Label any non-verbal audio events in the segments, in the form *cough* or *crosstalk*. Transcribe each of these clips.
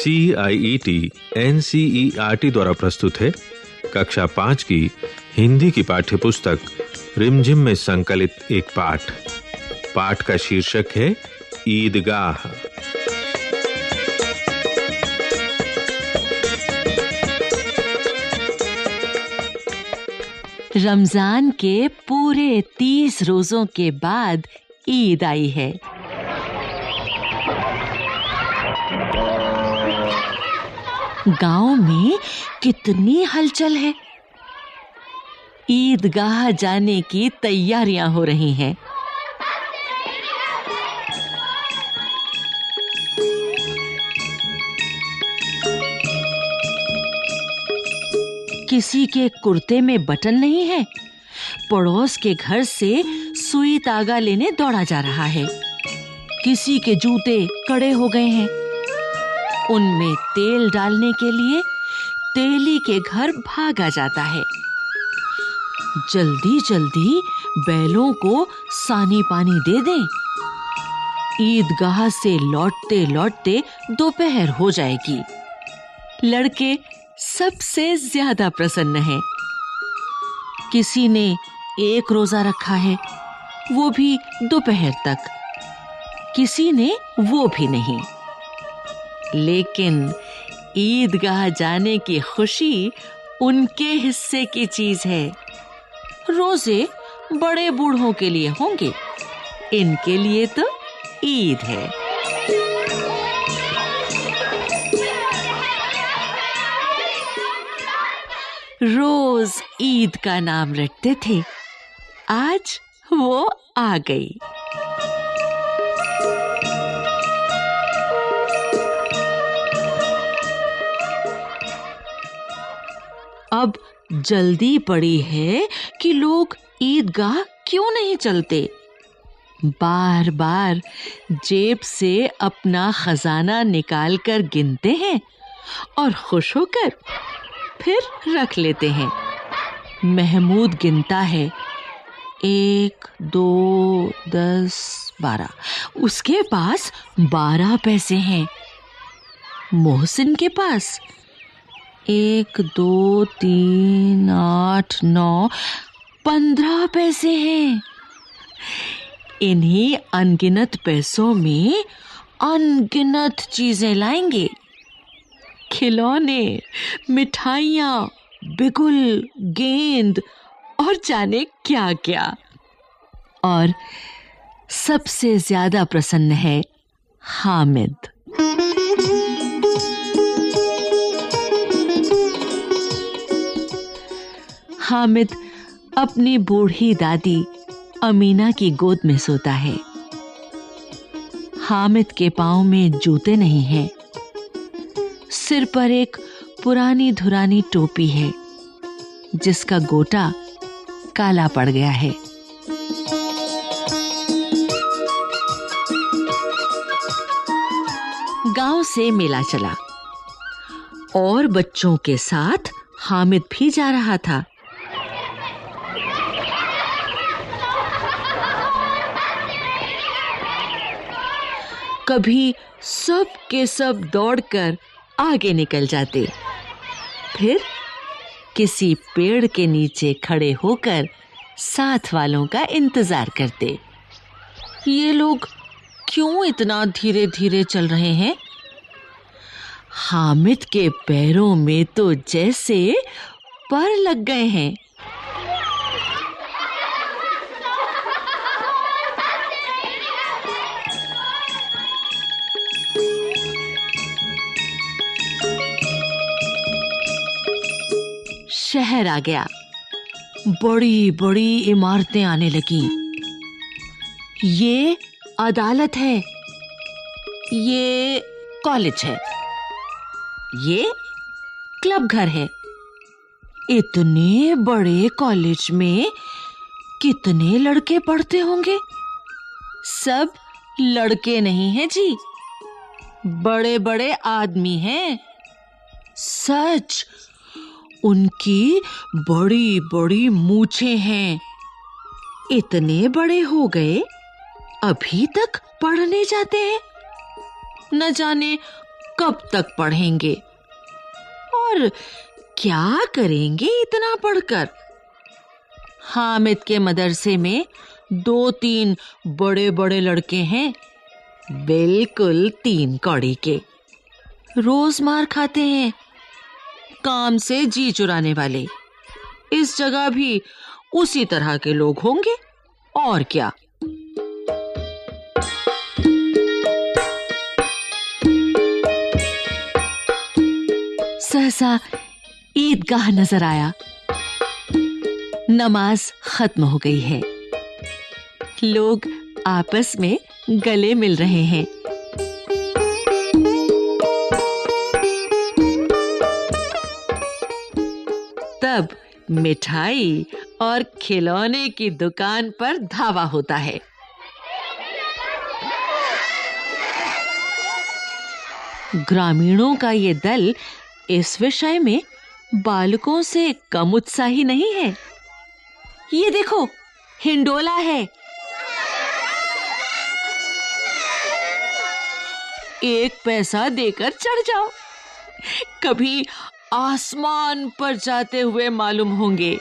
C I T N C E R T द्वारा प्रस्तुत है कक्षा पाँच की हिंदी की पाठ्य पुस्तक रिमझिम में संकलित एक पाठ। पाठ का शीर्षक है ईदगाह। रमज़ान के पूरे तीस रोजों के बाद ईद आई है। गाँव में कितनी हलचल है। ईदगाह जाने की तैयारियाँ हो रही हैं। किसी के कुर्ते में बटन नहीं है। पड़ोस के घर से सुई तागा लेने दौड़ा जा रहा है। किसी के जूते कड़े हो गए हैं। उनमें तेल डालने के लिए तेली के घर भागा जाता है। जल्दी जल्दी बैलों को सानी पानी दे दें। ईदगाह से लौटते लौटते दोपहर हो जाएगी। लड़के सबसे ज़्यादा प्रसन्न हैं। किसी ने एक रोजा रखा है, वो भी दोपहर तक। किसी ने वो भी नहीं। लेकिन ईदगाह जाने की खुशी उनके हिस्से की चीज़ है। रोज़े बड़े बूढ़ों के लिए होंगे। इनके लिए तो ईद है। रोज ईद का नाम रटते थे। आज वो आ गई। अब जल्दी पड़ी है कि लोग ईदगाह क्यों नहीं चलते? बार बार जेब से अपना खजाना निकाल कर गिनते हैं और खुश होकर फिर रख लेते हैं। महमूद गिनता है एक, दो, दस, बारह। उसके पास बारह पैसे हैं। मोहसिन के पास एक, दो, तीन, आठ, नौ, पंद्रह पैसे हैं। इन्हीं अनगिनत पैसों में अनगिनत चीज़ें लाएँगे। खिलौने, मिठाइयाँ, बिगुल, गेंद और जाने क्या क्या और सबसे ज़्यादा प्रसन्न है हामिद। हामिद अपनी बूढ़ी दादी अमीना की गोद में सोता है। हामिद के पाँव में जूते नहीं हैं। सिर पर एक पुरानी धुरानी टोपी है, जिसका गोटा काला पड़ गया है। गाँव से मेला चला और बच्चों के साथ हामिद भी जा रहा था। कभी सब के सब दौड़कर आगे निकल जाते। फिर किसी पेड़ के नीचे खड़े होकर साथ वालों का इंतज़ार करते। ये लोग क्यों इतना धीरे धीरे चल रहे हैं? हामिद के पैरों में तो जैसे पर लग गए हैं। शहर आ गया। बड़ी बड़ी इमारतें आने लगी। ये अदालत है। ये कॉलेज है। ये क्लब घर है। इतने बड़े कॉलेज में कितने लड़के पढ़ते होंगे? सब लड़के नहीं हैं जी। बड़े बड़े आदमी हैं। सच उनकी बड़ी बड़ी मूछें हैं। इतने बड़े हो गए, अभी तक पढ़ने जाते हैं। न जाने कब तक पढ़ेंगे। और क्या करेंगे इतना पढ़कर? हामिद के मदरसे में दो तीन बड़े बड़े लड़के हैं, बिल्कुल तीन कौड़ी के। रोज मार खाते हैं। काम से जी चुराने वाले। इस जगह भी उसी तरह के लोग होंगे, और क्या? सहसा ईदगाह नज़र आया। नमाज़ खत्म हो गई है। लोग आपस में गले मिल रहे हैं। तब मिठाई और खिलौने की दुकान पर धावा होता है। ग्रामीणों का ये दल इस विषय में बालकों से कम उत्साही नहीं है। ये देखो, हिंडोला है। एक पैसा देकर चढ़ जाओ। कभी आसमान पर जाते हुए मालूम होंगे।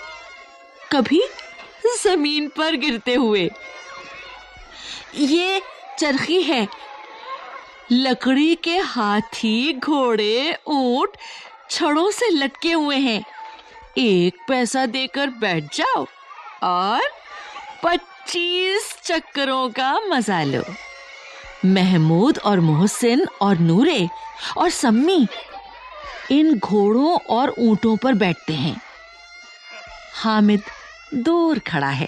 कभी ज़मीन पर गिरते हुए। ये चरखी है। लकड़ी के हाथी, घोड़े, ऊँट छड़ों से लटके हुए हैं। एक पैसा देकर बैठ जाओ और पच्चीस चक्करों का मज़ा लो। महमूद और मोहसिन और नूरे और सम्मी इन घोड़ों और ऊंटों पर बैठते हैं। हामिद दूर खड़ा है।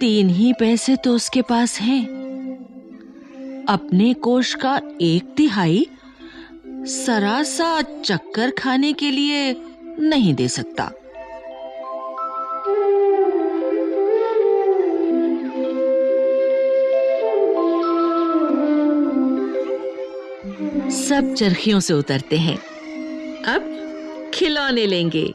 तीन ही पैसे तो उसके पास हैं। अपने कोष का एक तिहाई सरासा चक्कर खाने के लिए नहीं दे सकता। सब चरखियों से उतरते हैं। अब खिलौने लेंगे।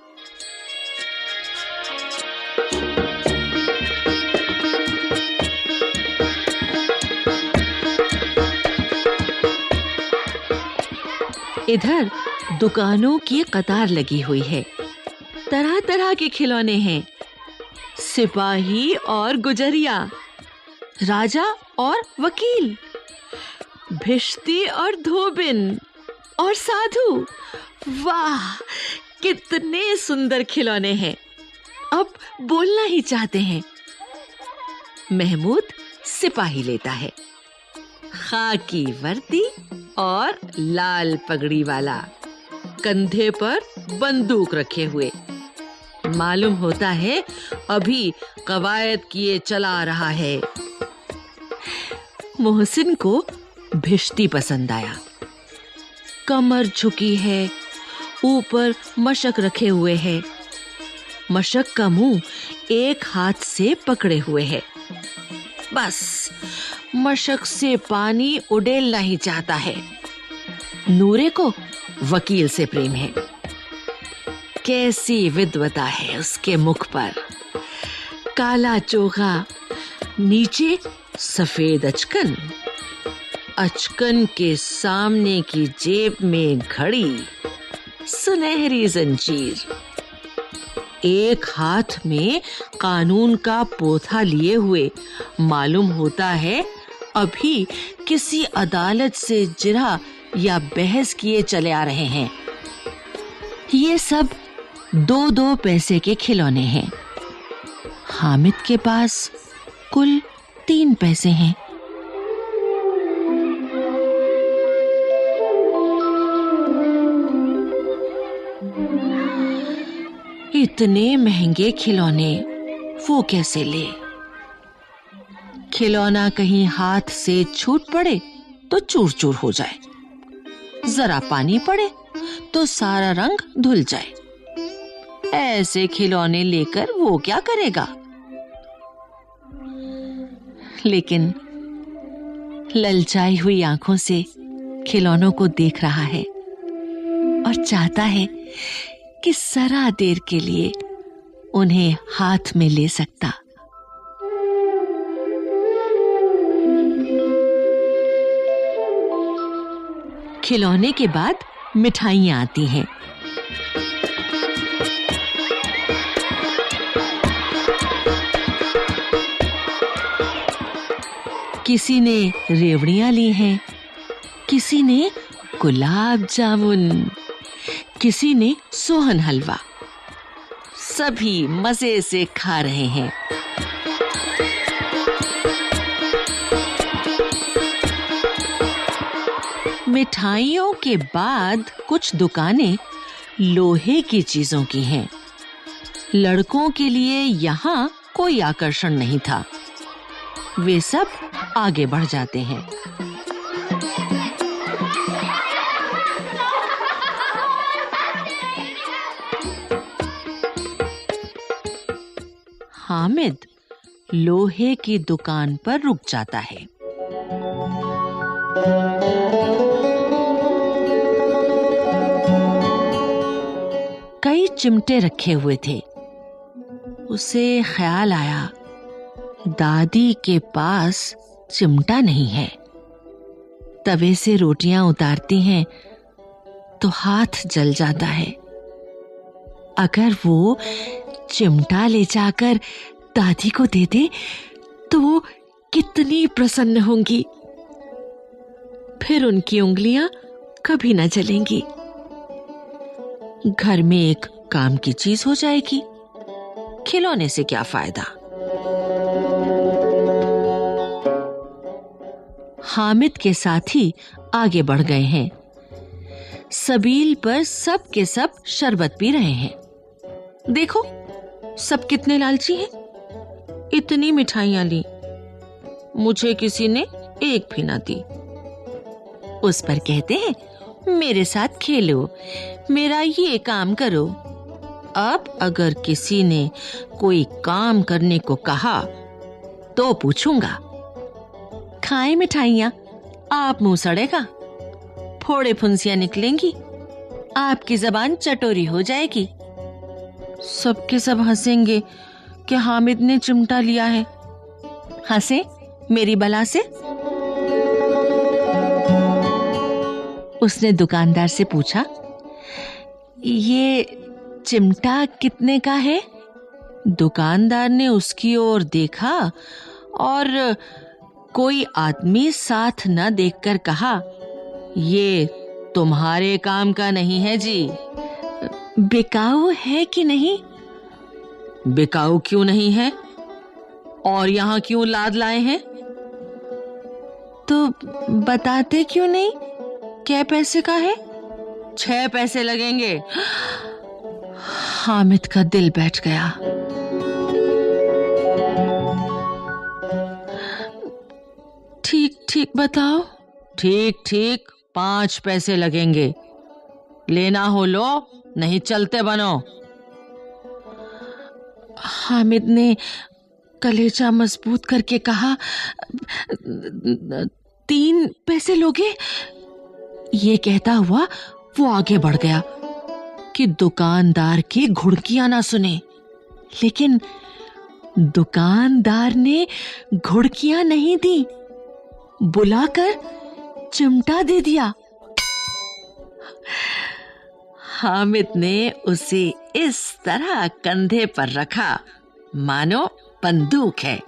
इधर दुकानों की कतार लगी हुई है। तरह तरह के खिलौने हैं। सिपाही और गुजरिया, राजा और वकील, भिश्ती और धोबिन और साधु। वाह, कितने सुंदर खिलौने हैं। अब बोलना ही चाहते हैं। महमूद सिपाही लेता है। खाकी वर्दी और लाल पगड़ी वाला कंधे पर बंदूक रखे हुए। मालूम होता है, अभी कवायद किए चला रहा है। मोहसिन को भिश्ती पसंद आया। कमर झुकी है, ऊपर मशक रखे हुए है। मशक का मुँह एक हाथ से पकड़े हुए है। बस मशक से पानी उडेलना ही चाहता है। नूरे को वकील से प्रेम है। कैसी विद्वता है उसके मुख पर। काला चोखा, नीचे सफ़ेद अचकन। अचकन के सामने की जेब में घड़ी, सुनहरी जंजीर। एक हाथ में कानून का पोथा लिए हुए मालूम होता है अभी किसी अदालत से जिरा या बहस किए चले आ रहे हैं। ये सब दो दो पैसे के खिलौने हैं। हामिद के पास कुल तीन पैसे हैं। इतने महँगे खिलौने वो कैसे ले? खिलौना कहीं हाथ से छूट पड़े तो चूर चूर हो जाए। जरा पानी पड़े तो सारा रंग धुल जाए। ऐसे खिलौने लेकर वो क्या करेगा? लेकिन ललचाई हुई आँखों से खिलौनों को देख रहा है और चाहता है कि सरा देर के लिए उन्हें हाथ में ले सकता। खिलौने के बाद मिठाइयाँ आती हैं। किसी ने रेवड़ियाँ ली हैं, किसी ने गुलाब जामुन, किसी ने सोहन हलवा। सभी मज़े से खा रहे हैं। मिठाइयों के बाद कुछ दुकानें लोहे की चीज़ों की हैं। लड़कों के लिए यहाँ कोई आकर्षण नहीं था। वे सब आगे बढ़ जाते हैं। हामिद लोहे की दुकान पर रुक जाता है। कई चिमटे रखे हुए थे। उसे ख्याल आया, दादी के पास चिमटा नहीं है। तवे से रोटियाँ उतारती हैं तो हाथ जल जाता है। अगर वो चिमटा ले जाकर दादी को दे दे तो वो कितनी प्रसन्न होंगी। फिर उनकी उंगलियाँ कभी ना जलेंगी। घर में एक काम की चीज़ हो जाएगी। खिलौने से क्या फ़ायदा? हामिद के साथी आगे बढ़ गए हैं। सबील पर सब के सब शरबत पी रहे हैं। देखो, सब कितने लालची हैं। इतनी मिठाइयाँ ली। मुझे किसी ने एक भी ना दी। उस पर कहते हैं मेरे साथ खेलो। मेरा ये काम करो। अब अगर किसी ने कोई काम करने को कहा तो पूछूँगा। खाए मिठाइयाँ। आप मुँह सड़ेगा। फोड़े फुंसियाँ निकलेंगी। आपकी जबान चटोरी हो जाएगी। सबके सब हंसेंगे कि हामिद ने चिमटा लिया है। हंसे? मेरी बला से? उसने दुकानदार से पूछा, ये चिमटा कितने का है? दुकानदार ने उसकी ओर देखा और कोई आदमी साथ न देखकर कहा, ये तुम्हारे काम का नहीं है जी। बिकाऊ है कि नहीं? बिकाऊ क्यों नहीं है? और यहाँ क्यों लाद लाए हैं? तो बताते क्यों नहीं? क्या पैसे का है? छह पैसे लगेंगे। हामिद का दिल बैठ गया। ठीक ठीक बताओ। ठीक ठीक पाँच पैसे लगेंगे। लेना हो लो नहीं चलते बनो। हामिद ने कलेजा मज़बूत करके कहा तीन पैसे लोगे? ये कहता हुआ वो आगे बढ़ गया कि दुकानदार की घुड़कियाँ ना सुने। लेकिन दुकानदार ने घुड़कियाँ नहीं दी, बुलाकर चिमटा दे दिया। हामिद ने उसे इस तरह कंधे पर रखा, मानो बंदूक है,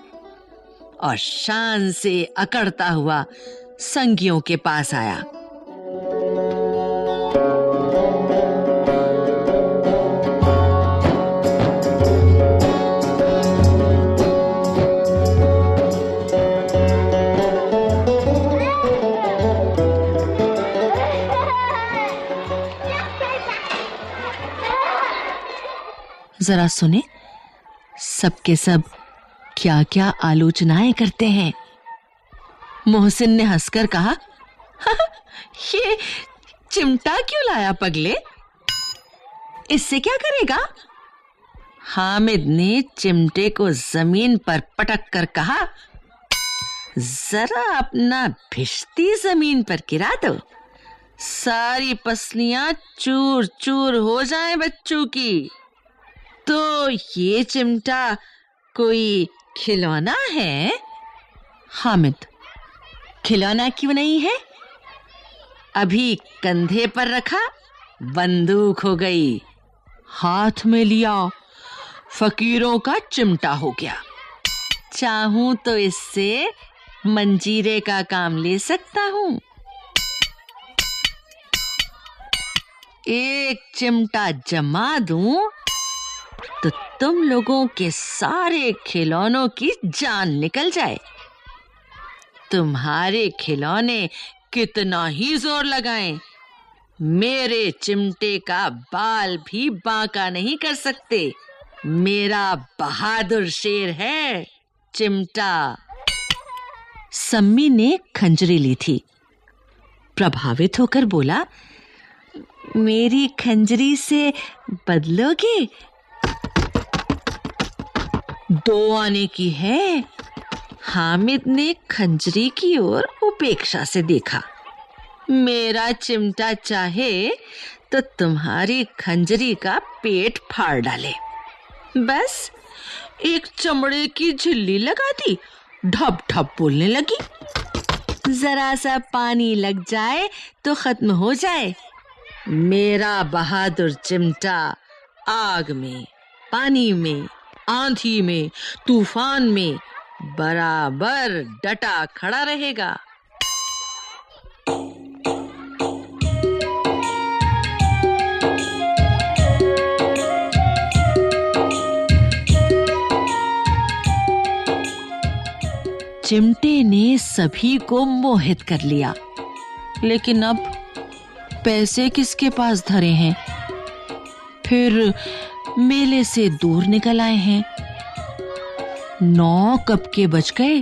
और शान से अकड़ता हुआ संगियों के पास आया। जरा सुने। सबके सब क्या क्या आलोचनाएँ करते हैं। मोहसिन ने हंसकर कहा, *laughs* ये चिमटा क्यों लाया पगले? इससे क्या करेगा? हामिद ने चिमटे को ज़मीन पर पटक कर कहा, जरा अपना भिश्ती ज़मीन पर गिरा दो। सारी पसलियाँ चूर चूर हो जाएँ बच्चों की। तो ये चिमटा कोई खिलौना है? हामिद, खिलौना क्यों नहीं है? अभी कंधे पर रखा, बंदूक हो गई। हाथ में लिया, फकीरों का चिमटा हो गया। चाहूँ तो इससे मंजीरे का काम ले सकता हूँ। एक चिमटा जमा दूँ तुम लोगों के सारे खिलौनों की जान निकल जाए। तुम्हारे खिलौने कितना ही ज़ोर लगाएँ। मेरे चिमटे का बाल भी बांका नहीं कर सकते। मेरा बहादुर शेर है चिमटा। सम्मी ने खंजरी ली थी। प्रभावित होकर बोला, मेरी खंजरी से बदलोगे? दो आने की है। हामिद ने खंजरी की ओर उपेक्षा से देखा। मेरा चिमटा चाहे तो तुम्हारी खंजरी का पेट फाड़ डाले। बस, एक चमड़े की झिल्ली लगा दी, ढप ढप बोलने लगी। जरा सा पानी लग जाए तो खत्म हो जाए। मेरा बहादुर चिमटा आग में, पानी में आंधी में, तूफ़ान में बराबर डटा खड़ा रहेगा। चिमटे ने सभी को मोहित कर लिया। लेकिन अब पैसे किसके पास धरे हैं? फिर मेले से दूर निकल आए हैं। नौ कब के बज गए।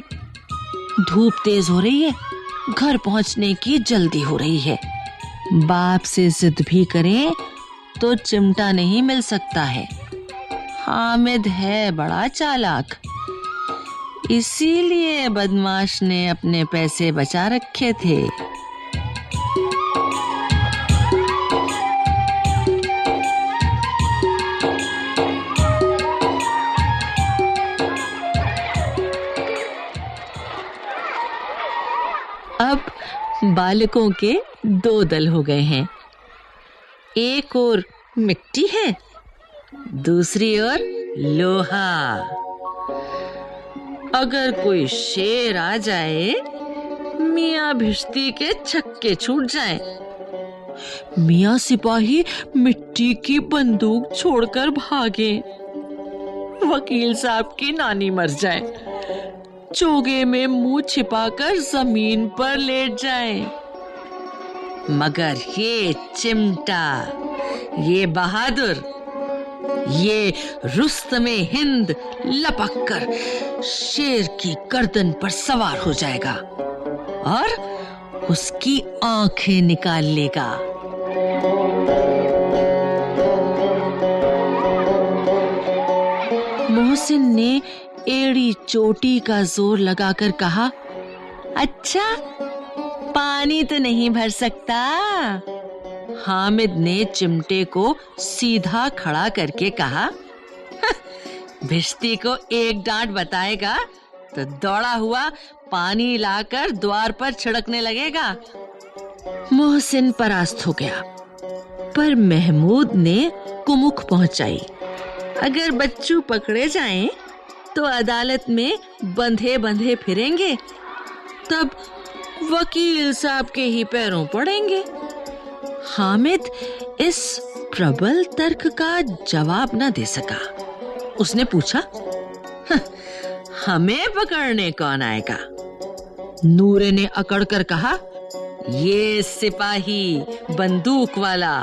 धूप तेज हो रही है। घर पहुँचने की जल्दी हो रही है। बाप से जिद भी करें तो चिमटा नहीं मिल सकता है। हामिद है बड़ा चालाक। इसीलिए बदमाश ने अपने पैसे बचा रखे थे। बालकों के दो दल हो गए हैं। एक और मिट्टी है, दूसरी ओर लोहा। अगर कोई शेर आ जाए, मियाँ भिश्ती के छक्के छूट जाए। मियाँ सिपाही मिट्टी की बंदूक छोड़कर भागे। वकील साहब की नानी मर जाए। चोगे में मुँह छिपाकर ज़मीन पर लेट जाए। मगर ये चिमटा, ये बहादुर, ये रुस्तमे हिंद लपक कर शेर की गर्दन पर सवार हो जाएगा और उसकी आँखें निकाल लेगा। मोहसिन ने एड़ी चोटी का ज़ोर लगाकर कहा अच्छा पानी तो नहीं भर सकता। हामिद ने चिमटे को सीधा खड़ा करके कहा भिश्ती को एक डांट बताएगा तो दौड़ा हुआ पानी लाकर द्वार पर छिड़कने लगेगा। मोहसिन परास्त हो गया, पर महमूद ने कुमुख पहुंचाई। अगर बच्चू पकड़े जाएँ तो अदालत में बंधे बंधे फिरेंगे तब वकील साहब के ही पैरों पड़ेंगे। हामिद इस प्रबल तर्क का जवाब न दे सका। उसने पूछा हमें पकड़ने कौन आएगा? नूरे ने अकड़ कर कहा ये सिपाही बंदूक वाला।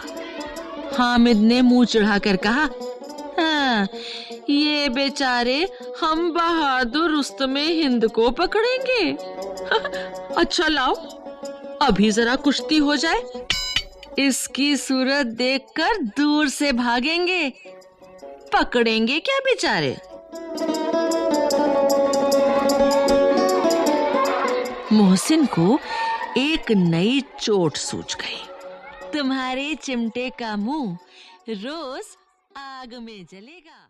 हामिद ने मुँह चढ़ाकर कहा हाँ, ये बेचारे हम बहादुर रुस्तमे हिंद को पकड़ेंगे। *laughs* अच्छा लाओ। अभी जरा कुश्ती हो जाए। इसकी सूरत देखकर दूर से भागेंगे। पकड़ेंगे क्या बेचारे? मोहसिन को एक नई चोट सूझ गई। तुम्हारे चिमटे का मुँह रोज आग में जलेगा।